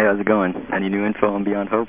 Hey, how's it going? Any new info on Beyond Hope?